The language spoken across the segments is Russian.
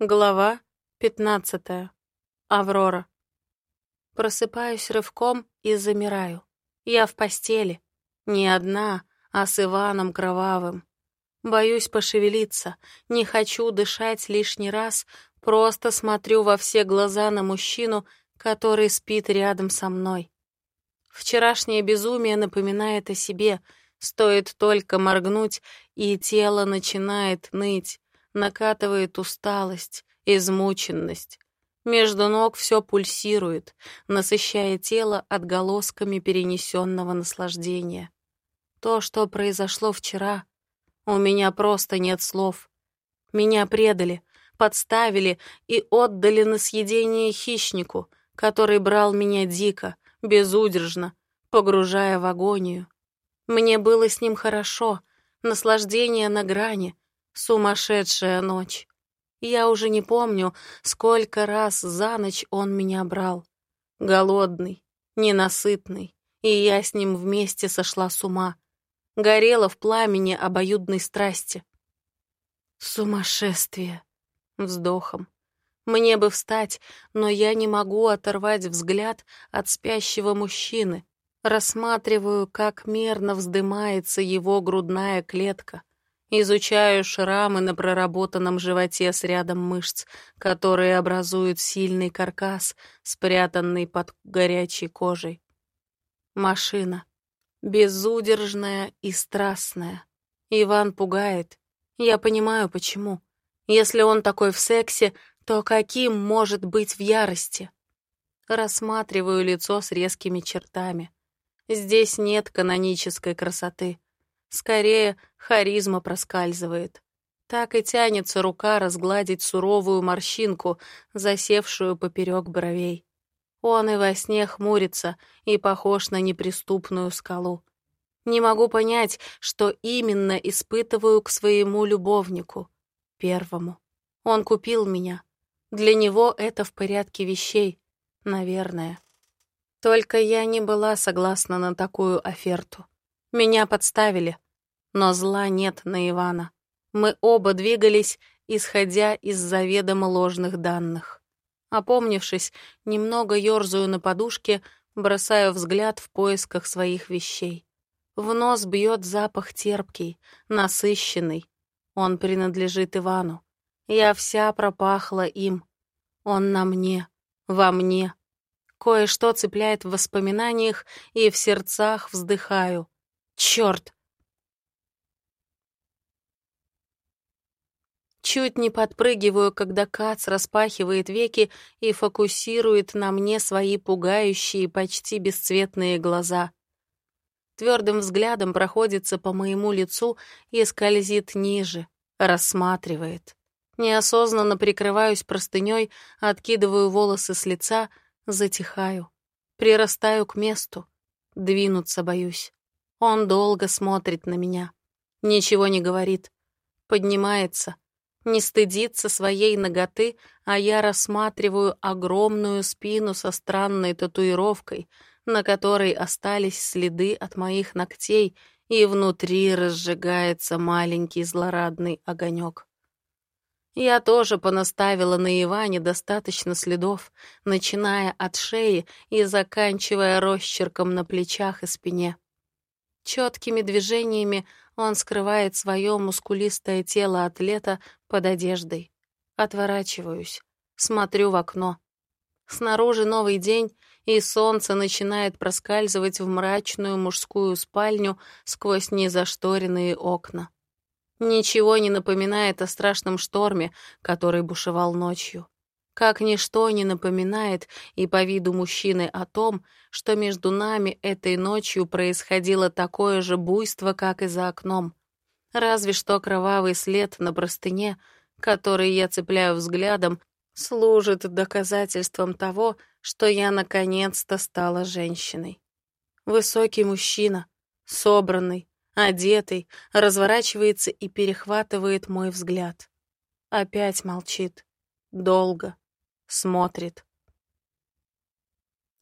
Глава пятнадцатая. Аврора. Просыпаюсь рывком и замираю. Я в постели. Не одна, а с Иваном Кровавым. Боюсь пошевелиться, не хочу дышать лишний раз, просто смотрю во все глаза на мужчину, который спит рядом со мной. Вчерашнее безумие напоминает о себе, стоит только моргнуть, и тело начинает ныть накатывает усталость, измученность. Между ног все пульсирует, насыщая тело отголосками перенесенного наслаждения. То, что произошло вчера, у меня просто нет слов. Меня предали, подставили и отдали на съедение хищнику, который брал меня дико, безудержно, погружая в агонию. Мне было с ним хорошо, наслаждение на грани, Сумасшедшая ночь. Я уже не помню, сколько раз за ночь он меня брал. Голодный, ненасытный, и я с ним вместе сошла с ума. Горела в пламени обоюдной страсти. Сумасшествие. Вздохом. Мне бы встать, но я не могу оторвать взгляд от спящего мужчины. Рассматриваю, как мерно вздымается его грудная клетка — Изучаю шрамы на проработанном животе с рядом мышц, которые образуют сильный каркас, спрятанный под горячей кожей. Машина. Безудержная и страстная. Иван пугает. Я понимаю, почему. Если он такой в сексе, то каким может быть в ярости? Рассматриваю лицо с резкими чертами. Здесь нет канонической красоты. Скорее, харизма проскальзывает. Так и тянется рука разгладить суровую морщинку, засевшую поперек бровей. Он и во сне хмурится и похож на неприступную скалу. Не могу понять, что именно испытываю к своему любовнику, первому. Он купил меня. Для него это в порядке вещей, наверное. Только я не была согласна на такую оферту. Меня подставили. Но зла нет на Ивана. Мы оба двигались, исходя из заведомо ложных данных. Опомнившись, немного ёрзаю на подушке, бросаю взгляд в поисках своих вещей. В нос бьет запах терпкий, насыщенный. Он принадлежит Ивану. Я вся пропахла им. Он на мне, во мне. Кое-что цепляет в воспоминаниях, и в сердцах вздыхаю. Черт, Чуть не подпрыгиваю, когда Кац распахивает веки и фокусирует на мне свои пугающие, почти бесцветные глаза. Твердым взглядом проходится по моему лицу и скользит ниже, рассматривает. Неосознанно прикрываюсь простыней, откидываю волосы с лица, затихаю. Прирастаю к месту. Двинуться боюсь. Он долго смотрит на меня. Ничего не говорит. Поднимается, не стыдится своей ноготы, а я рассматриваю огромную спину со странной татуировкой, на которой остались следы от моих ногтей, и внутри разжигается маленький злорадный огонек. Я тоже понаставила на Иване достаточно следов, начиная от шеи и заканчивая росчерком на плечах и спине. Четкими движениями он скрывает свое мускулистое тело атлета под одеждой. Отворачиваюсь, смотрю в окно. Снаружи новый день, и солнце начинает проскальзывать в мрачную мужскую спальню сквозь незашторенные окна. Ничего не напоминает о страшном шторме, который бушевал ночью. Как ничто не напоминает и по виду мужчины о том, что между нами этой ночью происходило такое же буйство, как и за окном. Разве что кровавый след на простыне, который я цепляю взглядом, служит доказательством того, что я наконец-то стала женщиной. Высокий мужчина, собранный, одетый, разворачивается и перехватывает мой взгляд. Опять молчит. Долго смотрит.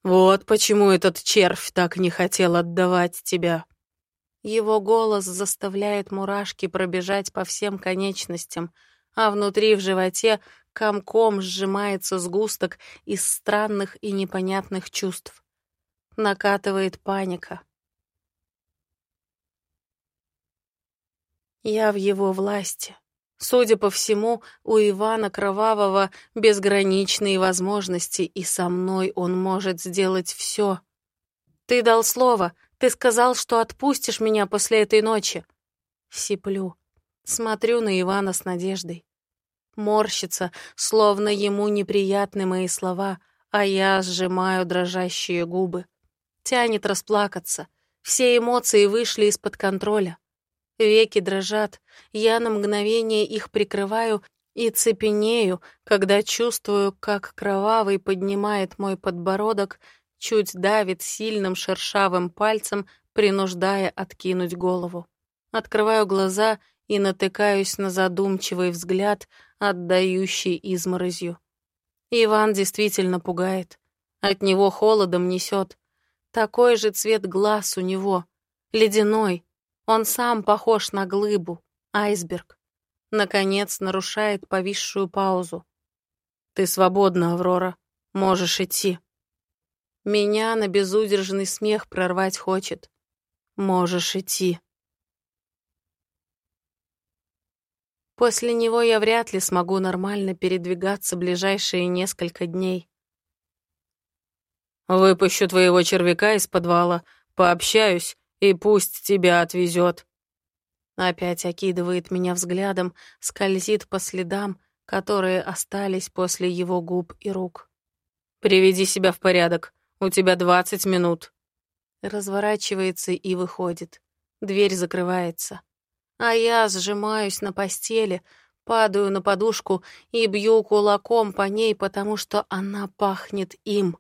«Вот почему этот червь так не хотел отдавать тебя». Его голос заставляет мурашки пробежать по всем конечностям, а внутри в животе комком сжимается сгусток из странных и непонятных чувств. Накатывает паника. Я в его власти. Судя по всему, у Ивана Кровавого безграничные возможности, и со мной он может сделать все. Ты дал слово, ты сказал, что отпустишь меня после этой ночи. Сиплю. Смотрю на Ивана с надеждой. Морщится, словно ему неприятны мои слова, а я сжимаю дрожащие губы. Тянет расплакаться. Все эмоции вышли из-под контроля. Веки дрожат, я на мгновение их прикрываю и цепенею, когда чувствую, как кровавый поднимает мой подбородок, чуть давит сильным шершавым пальцем, принуждая откинуть голову. Открываю глаза и натыкаюсь на задумчивый взгляд, отдающий изморозью. Иван действительно пугает. От него холодом несет. Такой же цвет глаз у него, ледяной, он сам похож на глыбу, айсберг. Наконец нарушает повисшую паузу. «Ты свободна, Аврора. Можешь идти». Меня на безудержный смех прорвать хочет. «Можешь идти». После него я вряд ли смогу нормально передвигаться ближайшие несколько дней. «Выпущу твоего червяка из подвала, пообщаюсь и пусть тебя отвезет. Опять окидывает меня взглядом, скользит по следам, которые остались после его губ и рук. «Приведи себя в порядок. У тебя двадцать минут». Разворачивается и выходит. Дверь закрывается. А я сжимаюсь на постели, падаю на подушку и бью кулаком по ней, потому что она пахнет им,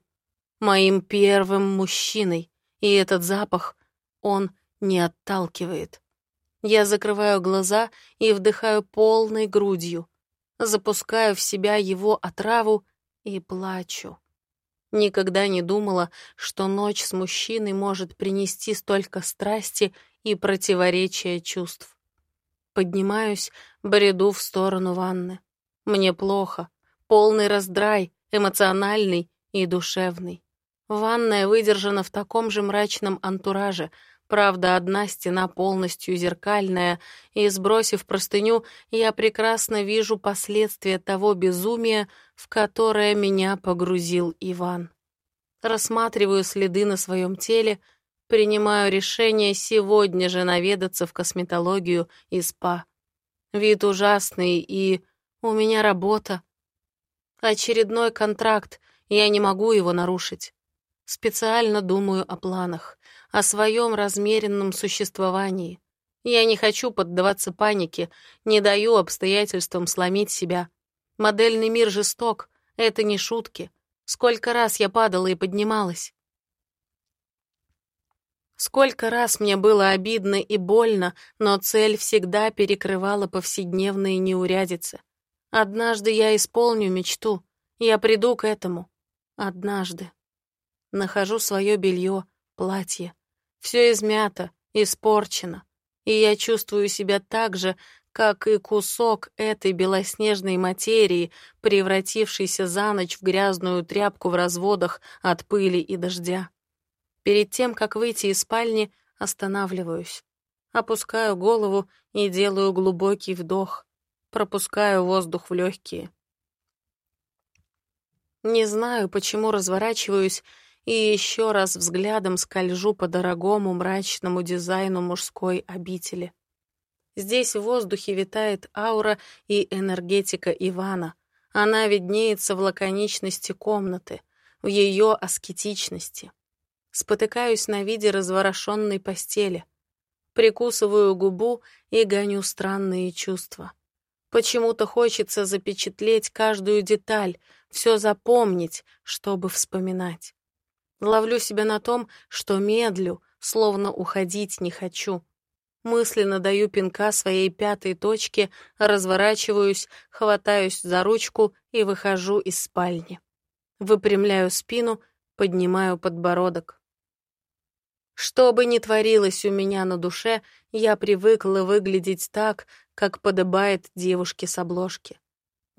моим первым мужчиной. И этот запах он не отталкивает. Я закрываю глаза и вдыхаю полной грудью, запускаю в себя его отраву и плачу. Никогда не думала, что ночь с мужчиной может принести столько страсти и противоречия чувств. Поднимаюсь, бреду в сторону ванны. Мне плохо, полный раздрай, эмоциональный и душевный. Ванная выдержана в таком же мрачном антураже — Правда, одна стена полностью зеркальная, и, сбросив простыню, я прекрасно вижу последствия того безумия, в которое меня погрузил Иван. Рассматриваю следы на своем теле, принимаю решение сегодня же наведаться в косметологию и спа. Вид ужасный, и у меня работа. Очередной контракт, я не могу его нарушить. Специально думаю о планах о своем размеренном существовании. Я не хочу поддаваться панике, не даю обстоятельствам сломить себя. Модельный мир жесток, это не шутки. Сколько раз я падала и поднималась. Сколько раз мне было обидно и больно, но цель всегда перекрывала повседневные неурядицы. Однажды я исполню мечту, я приду к этому. Однажды. Нахожу свое белье, платье. Все измято, испорчено, и я чувствую себя так же, как и кусок этой белоснежной материи, превратившийся за ночь в грязную тряпку в разводах от пыли и дождя. Перед тем, как выйти из спальни, останавливаюсь. Опускаю голову и делаю глубокий вдох. Пропускаю воздух в легкие. Не знаю, почему разворачиваюсь и еще раз взглядом скольжу по дорогому мрачному дизайну мужской обители. Здесь в воздухе витает аура и энергетика Ивана. Она виднеется в лаконичности комнаты, в ее аскетичности. Спотыкаюсь на виде разворошенной постели. Прикусываю губу и гоню странные чувства. Почему-то хочется запечатлеть каждую деталь, все запомнить, чтобы вспоминать. Ловлю себя на том, что медлю, словно уходить не хочу. Мысленно даю пинка своей пятой точке, разворачиваюсь, хватаюсь за ручку и выхожу из спальни. Выпрямляю спину, поднимаю подбородок. Что бы ни творилось у меня на душе, я привыкла выглядеть так, как подобает девушке с обложки.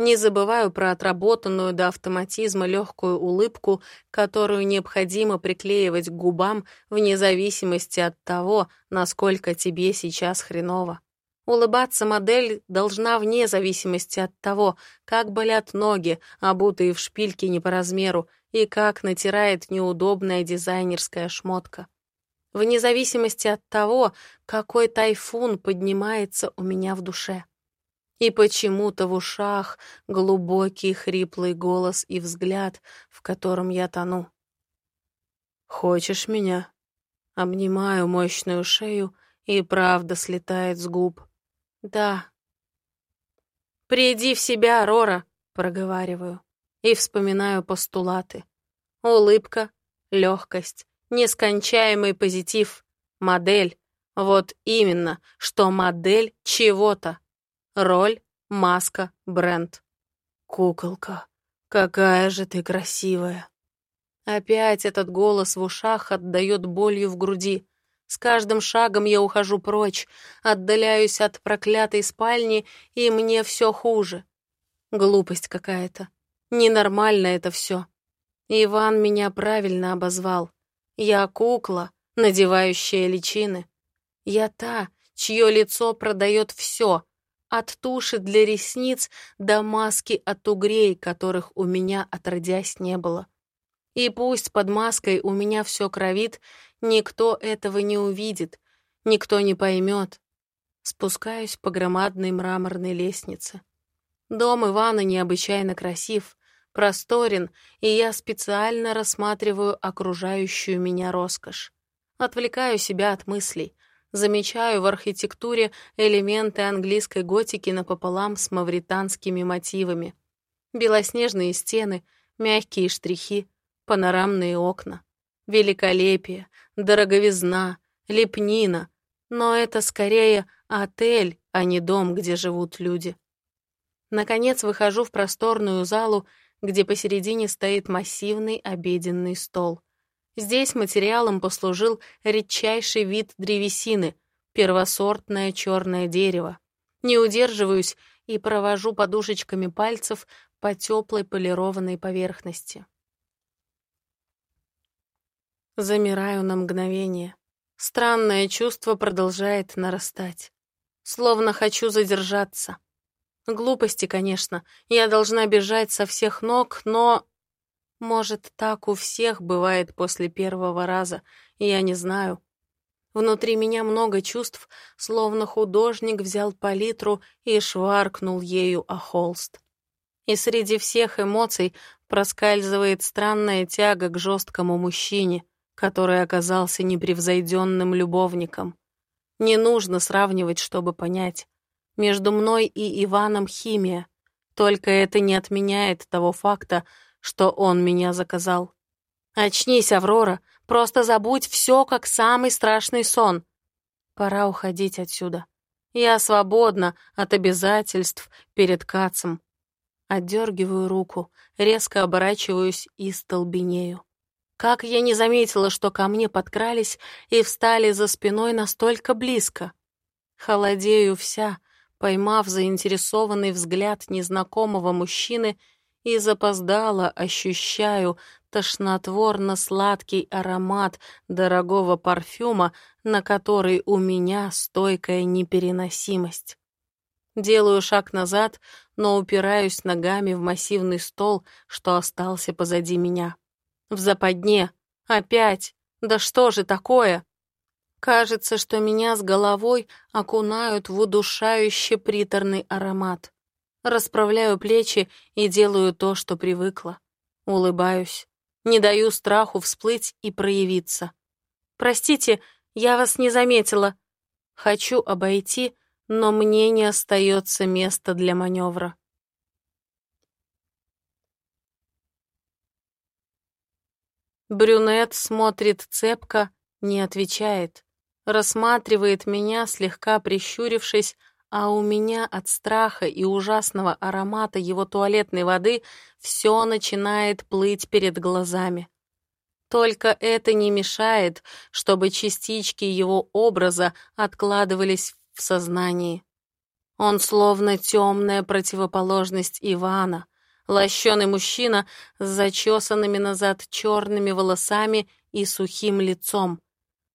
Не забываю про отработанную до автоматизма легкую улыбку, которую необходимо приклеивать к губам вне зависимости от того, насколько тебе сейчас хреново. Улыбаться модель должна вне зависимости от того, как болят ноги, обутые в шпильки не по размеру, и как натирает неудобная дизайнерская шмотка. Вне зависимости от того, какой тайфун поднимается у меня в душе. И почему-то в ушах глубокий хриплый голос и взгляд, в котором я тону. «Хочешь меня?» Обнимаю мощную шею, и правда слетает с губ. «Да». «Приди в себя, Рора», — проговариваю, и вспоминаю постулаты. Улыбка, легкость, нескончаемый позитив, модель. Вот именно, что модель чего-то. Роль, маска, бренд. Куколка, какая же ты красивая. Опять этот голос в ушах отдает болью в груди. С каждым шагом я ухожу прочь, отдаляюсь от проклятой спальни, и мне все хуже. Глупость какая-то. Ненормально это все. Иван меня правильно обозвал. Я кукла, надевающая личины. Я та, чье лицо продает все, от туши для ресниц до маски от угрей, которых у меня отродясь не было. И пусть под маской у меня все кровит, никто этого не увидит, никто не поймет. Спускаюсь по громадной мраморной лестнице. Дом Ивана необычайно красив, просторен, и я специально рассматриваю окружающую меня роскошь. Отвлекаю себя от мыслей, замечаю в архитектуре элементы английской готики напополам с мавританскими мотивами. Белоснежные стены, мягкие штрихи, панорамные окна. Великолепие, дороговизна, лепнина. Но это скорее отель, а не дом, где живут люди. Наконец выхожу в просторную залу где посередине стоит массивный обеденный стол. Здесь материалом послужил редчайший вид древесины, первосортное черное дерево. Не удерживаюсь и провожу подушечками пальцев по теплой полированной поверхности. Замираю на мгновение. Странное чувство продолжает нарастать. Словно хочу задержаться. Глупости, конечно. Я должна бежать со всех ног, но... Может, так у всех бывает после первого раза, я не знаю. Внутри меня много чувств, словно художник взял палитру и шваркнул ею о холст. И среди всех эмоций проскальзывает странная тяга к жесткому мужчине, который оказался непревзойденным любовником. Не нужно сравнивать, чтобы понять. Между мной и Иваном химия. Только это не отменяет того факта, что он меня заказал. Очнись, Аврора, просто забудь все, как самый страшный сон. Пора уходить отсюда. Я свободна от обязательств перед Кацем. Отдергиваю руку, резко оборачиваюсь и столбенею. Как я не заметила, что ко мне подкрались и встали за спиной настолько близко. Холодею вся, поймав заинтересованный взгляд незнакомого мужчины и запоздало ощущаю тошнотворно-сладкий аромат дорогого парфюма, на который у меня стойкая непереносимость. Делаю шаг назад, но упираюсь ногами в массивный стол, что остался позади меня. В западне. Опять. Да что же такое? Кажется, что меня с головой окунают в удушающе приторный аромат. Расправляю плечи и делаю то, что привыкла. Улыбаюсь. Не даю страху всплыть и проявиться. «Простите, я вас не заметила. Хочу обойти, но мне не остается места для маневра». Брюнет смотрит цепко, не отвечает рассматривает меня, слегка прищурившись, а у меня от страха и ужасного аромата его туалетной воды все начинает плыть перед глазами. Только это не мешает, чтобы частички его образа откладывались в сознании. Он словно темная противоположность Ивана, лощеный мужчина с зачесанными назад черными волосами и сухим лицом.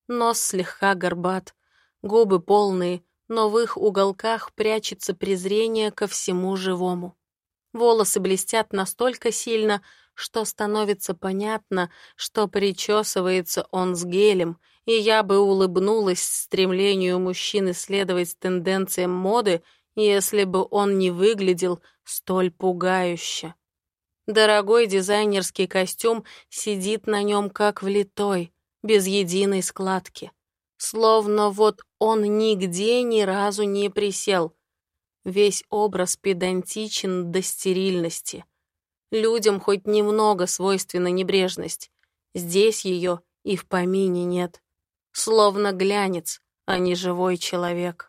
Нос слегка горбат, губы полные, но в их уголках прячется презрение ко всему живому. Волосы блестят настолько сильно, что становится понятно, что причесывается он с гелем, и я бы улыбнулась стремлению мужчины следовать тенденциям моды, если бы он не выглядел столь пугающе. Дорогой дизайнерский костюм сидит на нем как влитой, без единой складки. Словно вот он нигде ни разу не присел. Весь образ педантичен до стерильности. Людям хоть немного свойственна небрежность. Здесь ее и в помине нет. Словно глянец, а не живой человек.